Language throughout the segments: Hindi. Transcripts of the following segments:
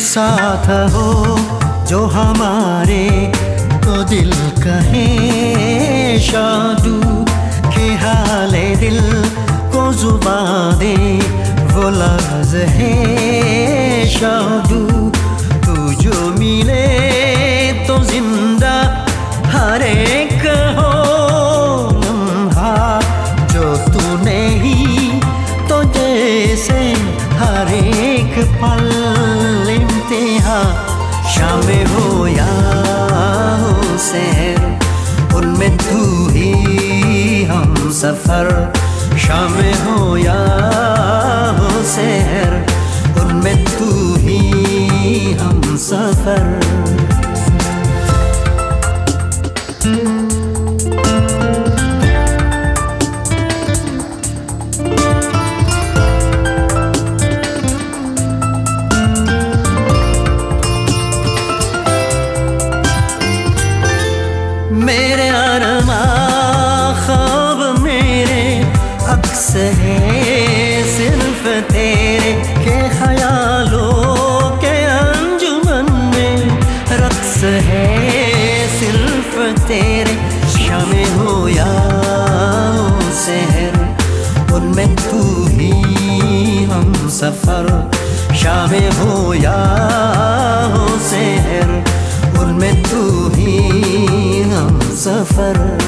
साथ हो, जो हमारे तो दिल कहे। शादू के हाले दिल को जुबा दे, वो लफ्ज है। शादू, तू जो मिले तो ज़िंदा हरे सफ़र शाम हो या हो शहर उनमें तू ही हम सफ़र। सफ़र शाम हो या हो से उनमें तू ही हम सफ़र।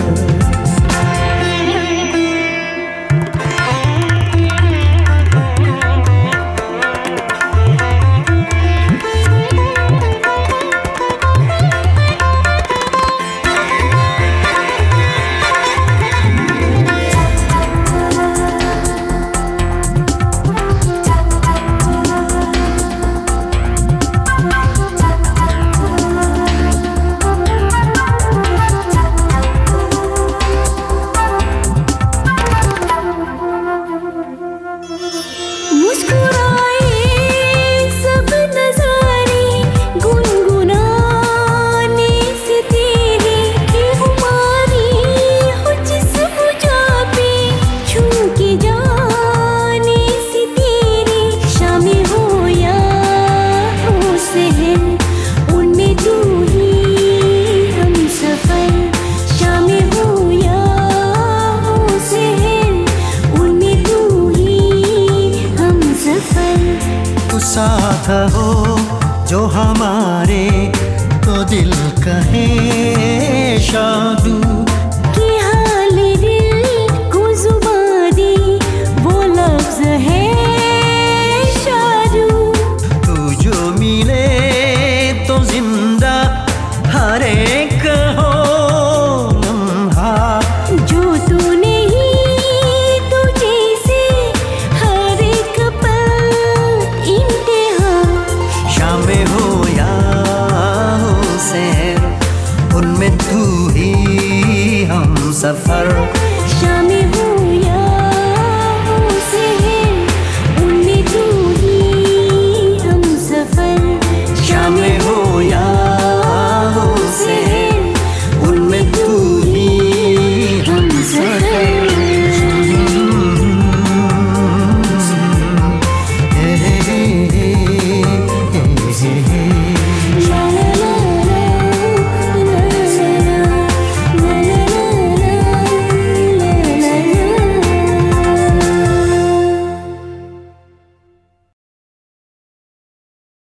साथ हो जो हमारे